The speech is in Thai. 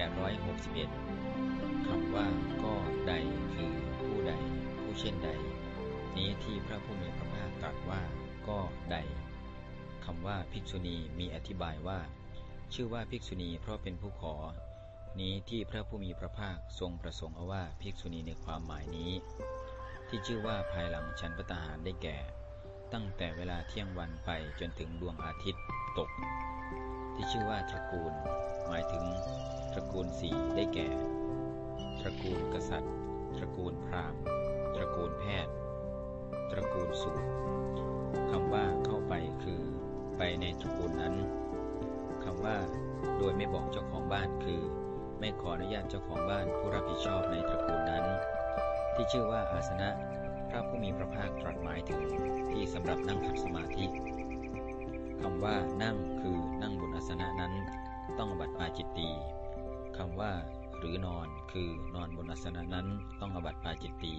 861คำว่าก็ใดคือผู้ใด ผู้เช่นใด นี้ที่พระผู้มีพระภาคตรัสว่าก็ใดคำว่าภิกษุณีมีอธิบายว่า ชื่อว่าภิกษุณีเพราะเป็นผู้ขอ นี้ที่พระผู้มีพระภาคทรงประสงค์เอาว่าภิกษุณีในความหมายนี้ ที่ชื่อว่าภายหลังฉันปตาหารได้แก่ ตั้งแต่เวลาเที่ยงวันไปจนถึงดวงอาทิตย์ตก ที่ชื่อว่าตระกูล หมายถึง กูลสี่ได้แก่ ตระกูลกษัตริย์ ตระกูลพราหมณ์ ตระกูลแพทย์ ตระกูลสูตรคำว่าเข้าไปคือไปในตระกูลนั้นคำว่าโดยไม่บอกเจ้าของบ้านคือ ไม่ขออนุญาตเจ้าของบ้านผู้รับผิดชอบในตระกูลนั้น ที่ชื่อว่าอาสนะพระผู้มีพระภาคตรัสหมายถึงที่สำหรับนั่งขัดสมาธิคำว่านั่งคือนั่งบนอาสนะนั้น ต้องบัติปาจิตตี คำว่า หรือนอนคือนอนบนอาสนะนั้นต้องอบัติปาจิตตี